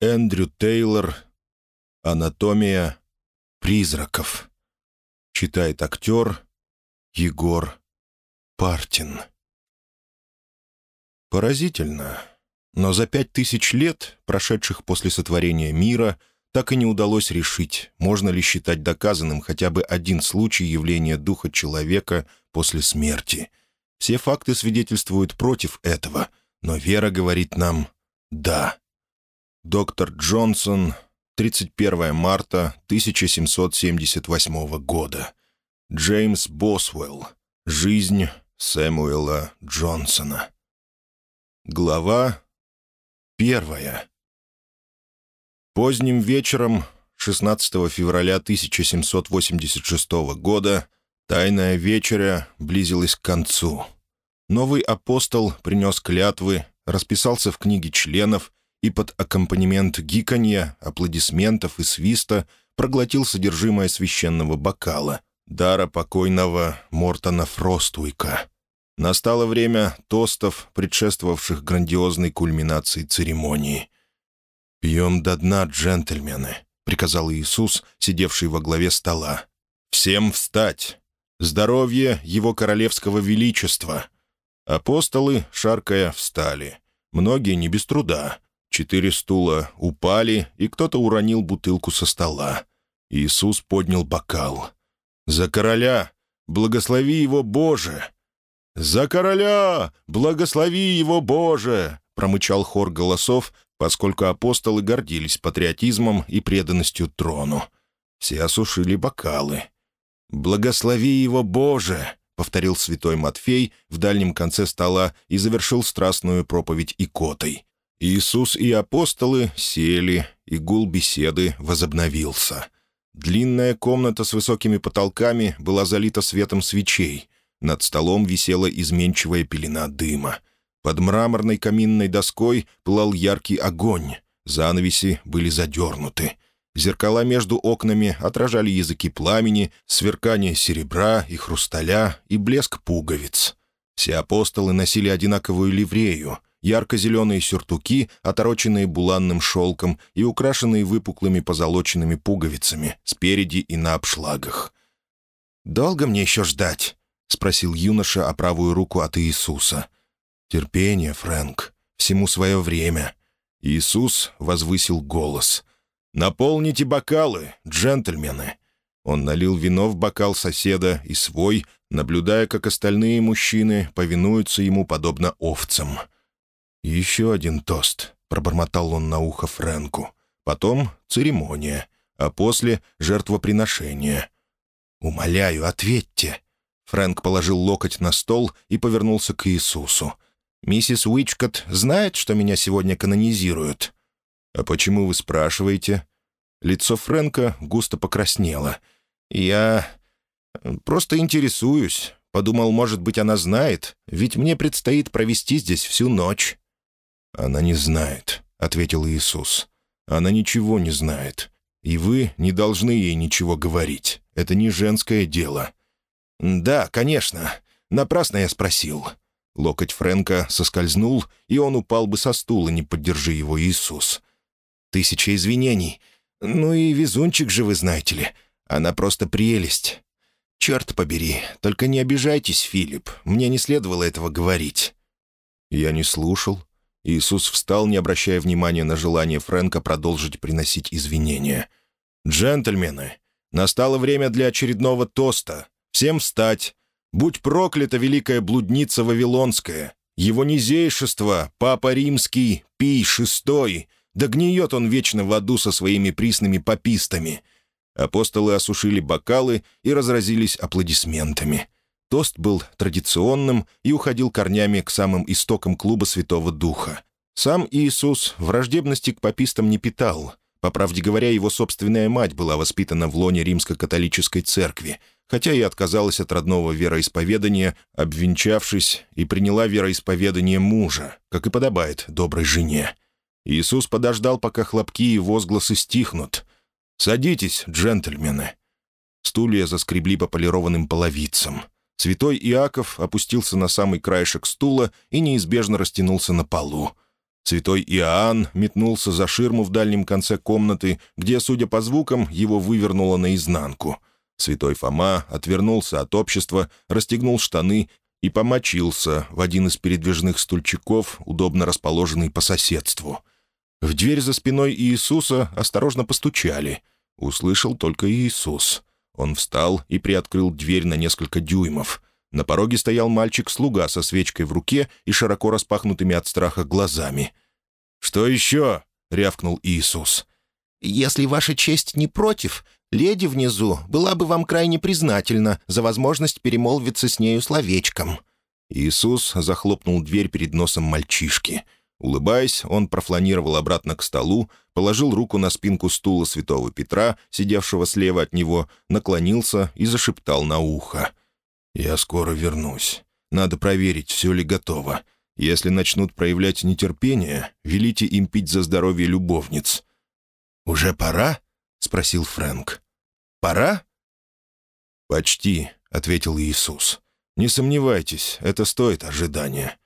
Эндрю Тейлор «Анатомия призраков». Читает актер Егор Партин. Поразительно, но за пять тысяч лет, прошедших после сотворения мира, так и не удалось решить, можно ли считать доказанным хотя бы один случай явления духа человека после смерти. Все факты свидетельствуют против этого, но вера говорит нам «да». Доктор Джонсон, 31 марта 1778 года. Джеймс Босвелл. Жизнь Сэмуэла Джонсона. Глава первая. Поздним вечером 16 февраля 1786 года тайная вечеря близилась к концу. Новый апостол принес клятвы, расписался в книге членов и под аккомпанемент гиканья, аплодисментов и свиста проглотил содержимое священного бокала, дара покойного Мортона Фроствуйка. Настало время тостов, предшествовавших грандиозной кульминации церемонии. «Пьем до дна, джентльмены», — приказал Иисус, сидевший во главе стола. «Всем встать! Здоровье Его Королевского Величества!» Апостолы, шаркая, встали. Многие не без труда. Четыре стула упали, и кто-то уронил бутылку со стола. Иисус поднял бокал. «За короля! Благослови его, Боже!» «За короля! Благослови его, Боже!» — промычал хор голосов, поскольку апостолы гордились патриотизмом и преданностью трону. Все осушили бокалы. «Благослови его, Боже!» — повторил святой Матфей в дальнем конце стола и завершил страстную проповедь икотой. Иисус и апостолы сели, и гул беседы возобновился. Длинная комната с высокими потолками была залита светом свечей. Над столом висела изменчивая пелена дыма. Под мраморной каминной доской пылал яркий огонь. Занавеси были задернуты. Зеркала между окнами отражали языки пламени, сверкание серебра и хрусталя и блеск пуговиц. Все апостолы носили одинаковую ливрею — ярко-зеленые сюртуки, отороченные буланным шелком и украшенные выпуклыми позолоченными пуговицами спереди и на обшлагах. «Долго мне еще ждать?» — спросил юноша о правую руку от Иисуса. «Терпение, Фрэнк, всему свое время». Иисус возвысил голос. «Наполните бокалы, джентльмены!» Он налил вино в бокал соседа и свой, наблюдая, как остальные мужчины повинуются ему подобно овцам. «Еще один тост», — пробормотал он на ухо Фрэнку. «Потом церемония, а после — жертвоприношение». «Умоляю, ответьте». Фрэнк положил локоть на стол и повернулся к Иисусу. «Миссис Уичкот знает, что меня сегодня канонизируют?» «А почему вы спрашиваете?» Лицо Фрэнка густо покраснело. «Я просто интересуюсь. Подумал, может быть, она знает, ведь мне предстоит провести здесь всю ночь». «Она не знает», — ответил Иисус. «Она ничего не знает. И вы не должны ей ничего говорить. Это не женское дело». «Да, конечно. Напрасно я спросил». Локоть Фрэнка соскользнул, и он упал бы со стула, не поддержи его Иисус. «Тысяча извинений. Ну и везунчик же вы, знаете ли. Она просто прелесть. Черт побери, только не обижайтесь, Филипп. Мне не следовало этого говорить». «Я не слушал», Иисус встал, не обращая внимания на желание Фрэнка продолжить приносить извинения. «Джентльмены, настало время для очередного тоста. Всем встать! Будь проклята великая блудница Вавилонская! Его низейшество, Папа Римский, Пий Шестой, да гниет он вечно в аду со своими присными попистами!» Апостолы осушили бокалы и разразились аплодисментами. Тост был традиционным и уходил корнями к самым истокам клуба Святого Духа. Сам Иисус враждебности к папистам не питал. По правде говоря, его собственная мать была воспитана в лоне римско-католической церкви, хотя и отказалась от родного вероисповедания, обвенчавшись, и приняла вероисповедание мужа, как и подобает доброй жене. Иисус подождал, пока хлопки и возгласы стихнут. «Садитесь, джентльмены». Стулья заскребли по полированным половицам. Святой Иаков опустился на самый краешек стула и неизбежно растянулся на полу. Святой Иоанн метнулся за ширму в дальнем конце комнаты, где, судя по звукам, его вывернуло наизнанку. Святой Фома отвернулся от общества, расстегнул штаны и помочился в один из передвижных стульчиков, удобно расположенный по соседству. В дверь за спиной Иисуса осторожно постучали. Услышал только Иисус. Он встал и приоткрыл дверь на несколько дюймов. На пороге стоял мальчик-слуга со свечкой в руке и широко распахнутыми от страха глазами. «Что еще?» — рявкнул Иисус. «Если ваша честь не против, леди внизу была бы вам крайне признательна за возможность перемолвиться с нею словечком». Иисус захлопнул дверь перед носом мальчишки. Улыбаясь, он профланировал обратно к столу, положил руку на спинку стула святого Петра, сидевшего слева от него, наклонился и зашептал на ухо. «Я скоро вернусь. Надо проверить, все ли готово. Если начнут проявлять нетерпение, велите им пить за здоровье любовниц». «Уже пора?» — спросил Фрэнк. «Пора?» «Почти», — ответил Иисус. «Не сомневайтесь, это стоит ожидания».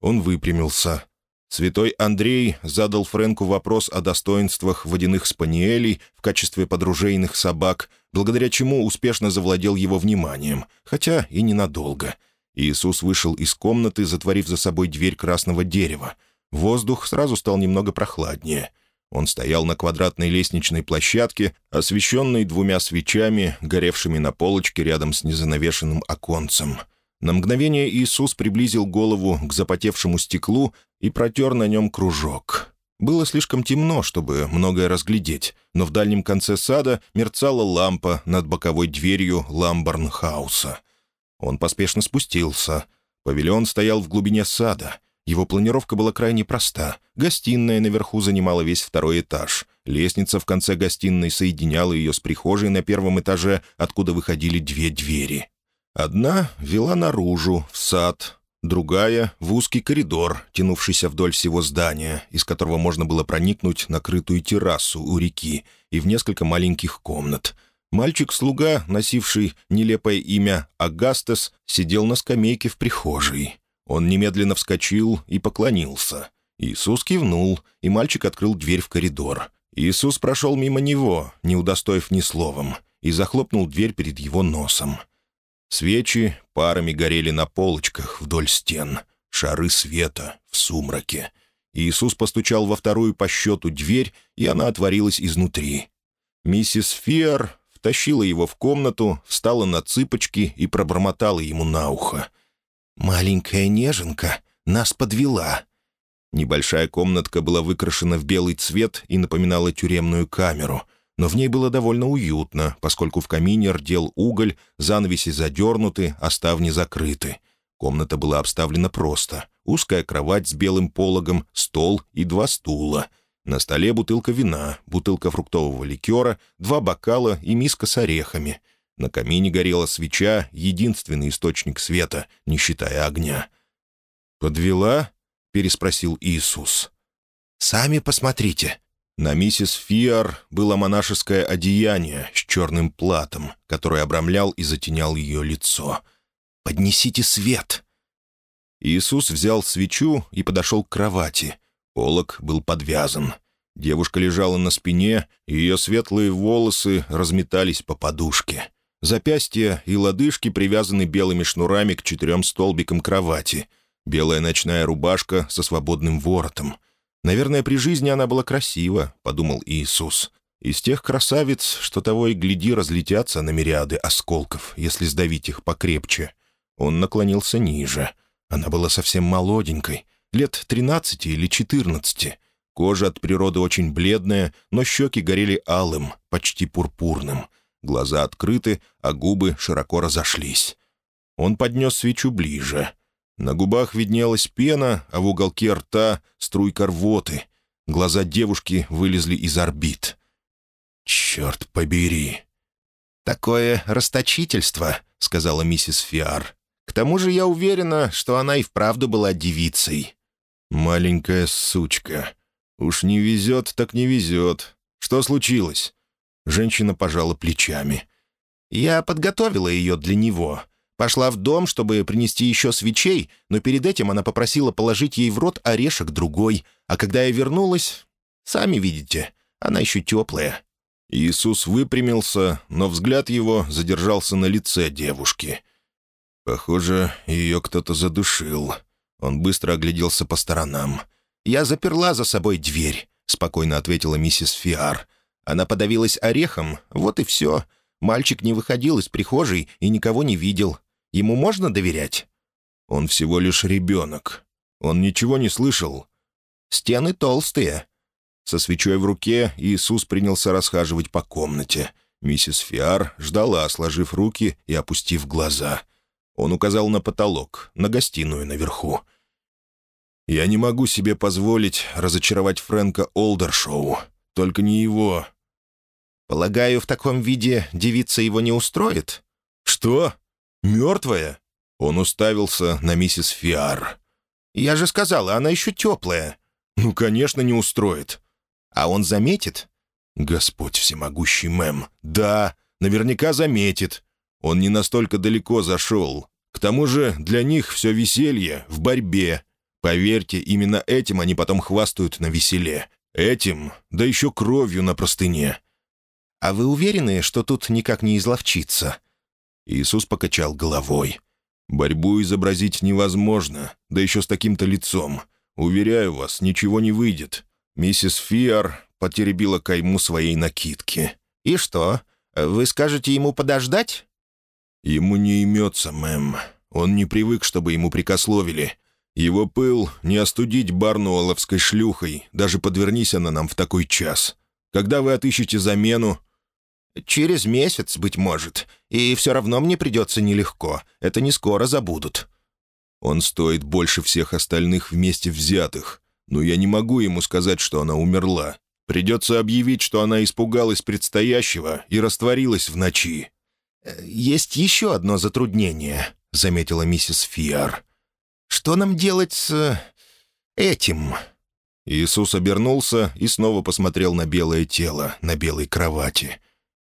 Он выпрямился. Святой Андрей задал Фрэнку вопрос о достоинствах водяных спаниелей в качестве подружейных собак, благодаря чему успешно завладел его вниманием, хотя и ненадолго. Иисус вышел из комнаты, затворив за собой дверь красного дерева. Воздух сразу стал немного прохладнее. Он стоял на квадратной лестничной площадке, освещенной двумя свечами, горевшими на полочке рядом с незанавешенным оконцем — на мгновение Иисус приблизил голову к запотевшему стеклу и протер на нем кружок. Было слишком темно, чтобы многое разглядеть, но в дальнем конце сада мерцала лампа над боковой дверью Ламборнхауса. Он поспешно спустился. Павильон стоял в глубине сада. Его планировка была крайне проста. Гостиная наверху занимала весь второй этаж. Лестница в конце гостиной соединяла ее с прихожей на первом этаже, откуда выходили две двери. Одна вела наружу, в сад, другая — в узкий коридор, тянувшийся вдоль всего здания, из которого можно было проникнуть на крытую террасу у реки и в несколько маленьких комнат. Мальчик-слуга, носивший нелепое имя Агастес, сидел на скамейке в прихожей. Он немедленно вскочил и поклонился. Иисус кивнул, и мальчик открыл дверь в коридор. Иисус прошел мимо него, не удостоив ни словом, и захлопнул дверь перед его носом — Свечи парами горели на полочках вдоль стен, шары света в сумраке. Иисус постучал во вторую по счету дверь, и она отворилась изнутри. Миссис Фиар втащила его в комнату, встала на цыпочки и пробормотала ему на ухо. «Маленькая неженка нас подвела». Небольшая комнатка была выкрашена в белый цвет и напоминала тюремную камеру — но в ней было довольно уютно, поскольку в камине рдел уголь, занавеси задернуты, а ставни закрыты. Комната была обставлена просто. Узкая кровать с белым пологом, стол и два стула. На столе бутылка вина, бутылка фруктового ликера, два бокала и миска с орехами. На камине горела свеча, единственный источник света, не считая огня. «Подвела?» — переспросил Иисус. «Сами посмотрите», на миссис Фиар было монашеское одеяние с черным платом, который обрамлял и затенял ее лицо. «Поднесите свет!» Иисус взял свечу и подошел к кровати. Полок был подвязан. Девушка лежала на спине, и ее светлые волосы разметались по подушке. Запястья и лодыжки привязаны белыми шнурами к четырем столбикам кровати. Белая ночная рубашка со свободным воротом. «Наверное, при жизни она была красива», — подумал Иисус. «Из тех красавиц, что того и гляди, разлетятся на мириады осколков, если сдавить их покрепче». Он наклонился ниже. Она была совсем молоденькой, лет тринадцати или четырнадцати. Кожа от природы очень бледная, но щеки горели алым, почти пурпурным. Глаза открыты, а губы широко разошлись. Он поднес свечу ближе — на губах виднелась пена, а в уголке рта — струйка рвоты. Глаза девушки вылезли из орбит. «Черт побери!» «Такое расточительство», — сказала миссис Фиар. «К тому же я уверена, что она и вправду была девицей». «Маленькая сучка. Уж не везет, так не везет. Что случилось?» Женщина пожала плечами. «Я подготовила ее для него. Пошла в дом, чтобы принести еще свечей, но перед этим она попросила положить ей в рот орешек другой. А когда я вернулась, сами видите, она еще теплая». Иисус выпрямился, но взгляд его задержался на лице девушки. Похоже, ее кто-то задушил. Он быстро огляделся по сторонам. «Я заперла за собой дверь», — спокойно ответила миссис Фиар. Она подавилась орехом, вот и все. Мальчик не выходил из прихожей и никого не видел. Ему можно доверять?» «Он всего лишь ребенок. Он ничего не слышал». «Стены толстые». Со свечой в руке Иисус принялся расхаживать по комнате. Миссис Фиар ждала, сложив руки и опустив глаза. Он указал на потолок, на гостиную наверху. «Я не могу себе позволить разочаровать Фрэнка Олдершоу. Только не его». «Полагаю, в таком виде девица его не устроит?» «Что? Мертвая?» Он уставился на миссис Фиар. «Я же сказала, она еще теплая». «Ну, конечно, не устроит». «А он заметит?» «Господь всемогущий, мэм. Да, наверняка заметит. Он не настолько далеко зашел. К тому же для них все веселье в борьбе. Поверьте, именно этим они потом хвастают на веселе. Этим, да еще кровью на простыне. «А вы уверены, что тут никак не изловчиться?» Иисус покачал головой. «Борьбу изобразить невозможно, да еще с таким-то лицом. Уверяю вас, ничего не выйдет». Миссис Фиар потеребила кайму своей накидки. «И что? Вы скажете ему подождать?» «Ему не имется, мэм. Он не привык, чтобы ему прикословили. Его пыл не остудить барнуоловской шлюхой, даже подвернись она нам в такой час. Когда вы отыщете замену, «Через месяц, быть может. И все равно мне придется нелегко. Это не скоро забудут». «Он стоит больше всех остальных вместе взятых. Но я не могу ему сказать, что она умерла. Придется объявить, что она испугалась предстоящего и растворилась в ночи». «Э, «Есть еще одно затруднение», — заметила миссис Фиар. «Что нам делать с... этим?» Иисус обернулся и снова посмотрел на белое тело на белой кровати.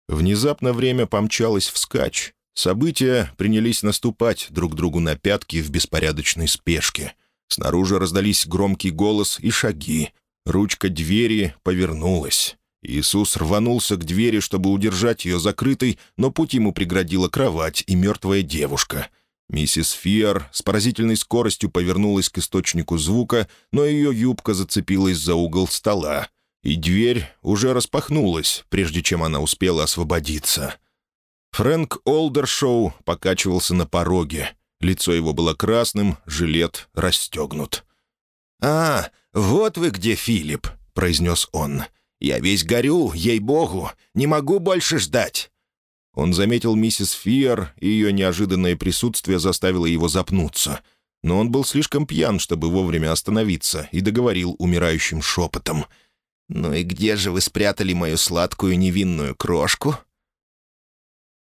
Внезапно время помчалось вскачь. События принялись наступать друг другу на пятки в беспорядочной спешке. Снаружи раздались громкий голос и шаги. Ручка двери повернулась. Иисус рванулся к двери, чтобы удержать ее закрытой, но путь ему преградила кровать и мертвая девушка. Миссис Фиар с поразительной скоростью повернулась к источнику звука, но ее юбка зацепилась за угол стола и дверь уже распахнулась, прежде чем она успела освободиться. Фрэнк Олдершоу покачивался на пороге. Лицо его было красным, жилет расстегнут. «А, вот вы где, Филипп», — произнес он. «Я весь горю, ей-богу, не могу больше ждать». Он заметил миссис Фиер, и ее неожиданное присутствие заставило его запнуться. Но он был слишком пьян, чтобы вовремя остановиться, и договорил умирающим шепотом — «Ну и где же вы спрятали мою сладкую невинную крошку?»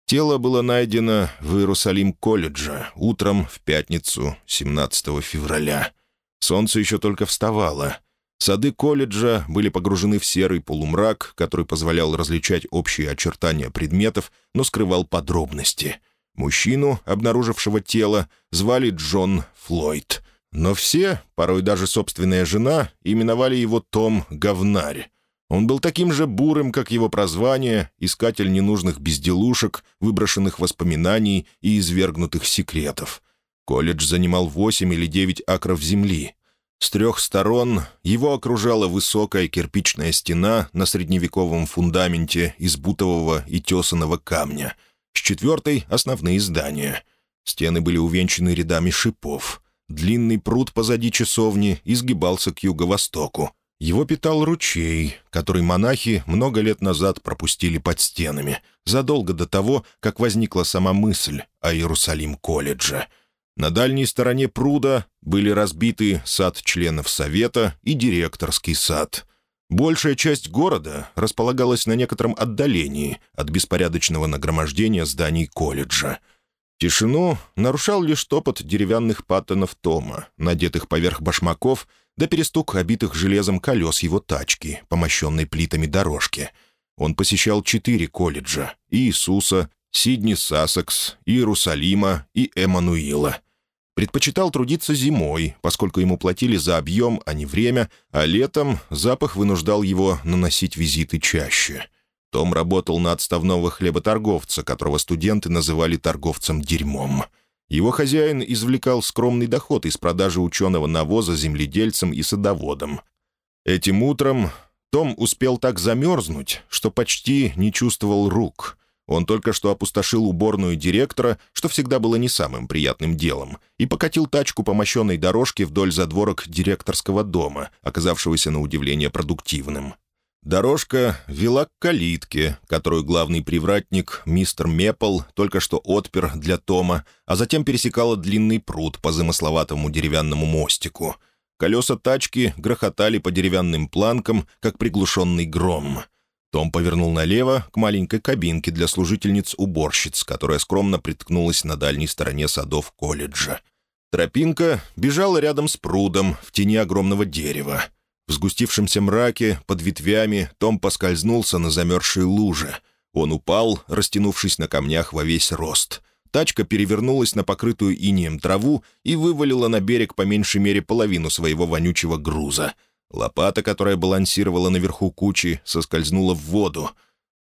Тело было найдено в Иерусалим-колледже утром в пятницу, 17 февраля. Солнце еще только вставало. Сады колледжа были погружены в серый полумрак, который позволял различать общие очертания предметов, но скрывал подробности. Мужчину, обнаружившего тело, звали Джон Флойд — но все, порой даже собственная жена, именовали его Том Говнарь. Он был таким же бурым, как его прозвание, искатель ненужных безделушек, выброшенных воспоминаний и извергнутых секретов. Колледж занимал восемь или девять акров земли. С трех сторон его окружала высокая кирпичная стена на средневековом фундаменте из бутового и тесаного камня. С четвертой — основные здания. Стены были увенчаны рядами шипов — Длинный пруд позади часовни изгибался к юго-востоку. Его питал ручей, который монахи много лет назад пропустили под стенами, задолго до того, как возникла сама мысль о Иерусалим-колледже. На дальней стороне пруда были разбиты сад членов совета и директорский сад. Большая часть города располагалась на некотором отдалении от беспорядочного нагромождения зданий колледжа — Тишину нарушал лишь топот деревянных паттонов Тома, надетых поверх башмаков, да перестук обитых железом колес его тачки, помощенной плитами дорожки. Он посещал четыре колледжа — Иисуса, Сидни Сассекс, Иерусалима и Эммануила. Предпочитал трудиться зимой, поскольку ему платили за объем, а не время, а летом запах вынуждал его наносить визиты чаще. Том работал на отставного хлеботорговца, которого студенты называли торговцем дерьмом. Его хозяин извлекал скромный доход из продажи ученого навоза земледельцам и садоводам. Этим утром том успел так замерзнуть, что почти не чувствовал рук. Он только что опустошил уборную директора, что всегда было не самым приятным делом, и покатил тачку по мощенной дорожке вдоль задворок директорского дома, оказавшегося на удивление продуктивным. Дорожка вела к калитке, которую главный привратник, мистер Мепл, только что отпер для Тома, а затем пересекала длинный пруд по замысловатому деревянному мостику. Колеса тачки грохотали по деревянным планкам, как приглушенный гром — том повернул налево к маленькой кабинке для служительниц-уборщиц, которая скромно приткнулась на дальней стороне садов колледжа. Тропинка бежала рядом с прудом в тени огромного дерева. В сгустившемся мраке, под ветвями, Том поскользнулся на замерзшей луже. Он упал, растянувшись на камнях во весь рост. Тачка перевернулась на покрытую инеем траву и вывалила на берег по меньшей мере половину своего вонючего груза — Лопата, которая балансировала наверху кучи, соскользнула в воду.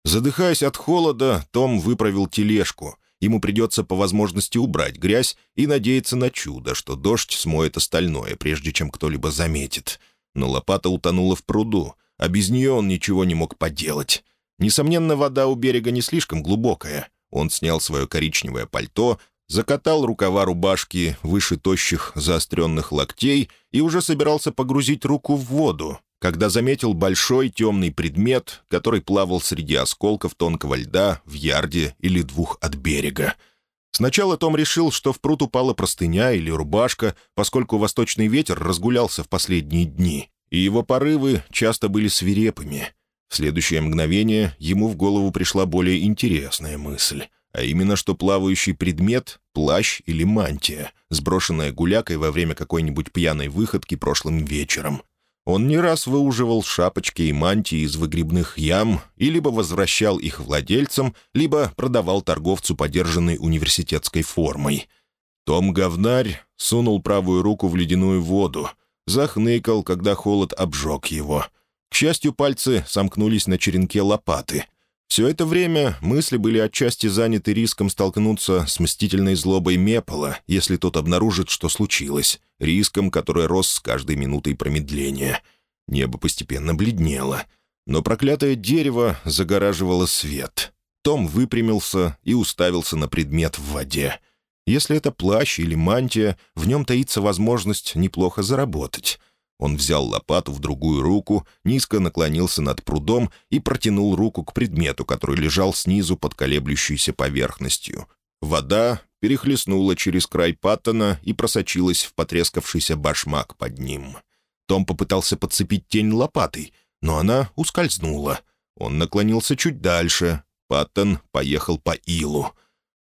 Задыхаясь от холода, Том выправил тележку. Ему придется по возможности убрать грязь и надеяться на чудо, что дождь смоет остальное, прежде чем кто-либо заметит. Но лопата утонула в пруду, а без нее он ничего не мог поделать. Несомненно, вода у берега не слишком глубокая. Он снял свое коричневое пальто, закатал рукава рубашки выше тощих заостренных локтей и уже собирался погрузить руку в воду, когда заметил большой темный предмет, который плавал среди осколков тонкого льда в ярде или двух от берега. Сначала Том решил, что в пруд упала простыня или рубашка, поскольку восточный ветер разгулялся в последние дни, и его порывы часто были свирепыми. В следующее мгновение ему в голову пришла более интересная мысль а именно что плавающий предмет — плащ или мантия, сброшенная гулякой во время какой-нибудь пьяной выходки прошлым вечером. Он не раз выуживал шапочки и мантии из выгребных ям и либо возвращал их владельцам, либо продавал торговцу подержанной университетской формой. Том Говнарь сунул правую руку в ледяную воду, захныкал, когда холод обжег его. К счастью, пальцы сомкнулись на черенке лопаты — все это время мысли были отчасти заняты риском столкнуться с мстительной злобой Мепола, если тот обнаружит, что случилось, риском, который рос с каждой минутой промедления. Небо постепенно бледнело, но проклятое дерево загораживало свет. Том выпрямился и уставился на предмет в воде. Если это плащ или мантия, в нем таится возможность неплохо заработать. Он взял лопату в другую руку, низко наклонился над прудом и протянул руку к предмету, который лежал снизу под колеблющейся поверхностью. Вода перехлестнула через край паттона и просочилась в потрескавшийся башмак под ним. Том попытался подцепить тень лопатой, но она ускользнула. Он наклонился чуть дальше. Паттон поехал по илу.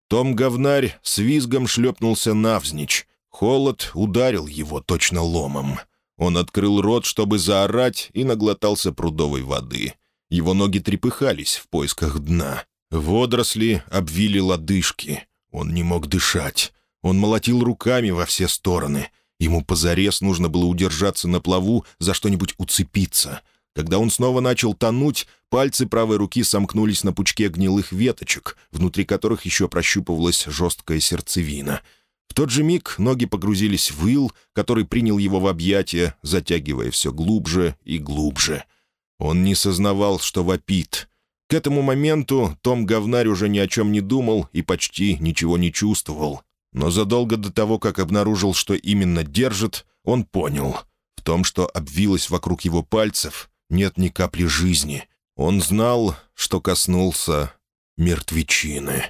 Том-говнарь с визгом шлепнулся навзничь. Холод ударил его точно ломом. Он открыл рот, чтобы заорать, и наглотался прудовой воды. Его ноги трепыхались в поисках дна. Водоросли обвили лодыжки. Он не мог дышать. Он молотил руками во все стороны. Ему позарез нужно было удержаться на плаву, за что-нибудь уцепиться. Когда он снова начал тонуть, пальцы правой руки сомкнулись на пучке гнилых веточек, внутри которых еще прощупывалась жесткая сердцевина — в тот же миг ноги погрузились в ил, который принял его в объятия, затягивая все глубже и глубже. Он не сознавал, что вопит. К этому моменту Том Говнарь уже ни о чем не думал и почти ничего не чувствовал. Но задолго до того, как обнаружил, что именно держит, он понял. В том, что обвилось вокруг его пальцев, нет ни капли жизни. Он знал, что коснулся мертвечины.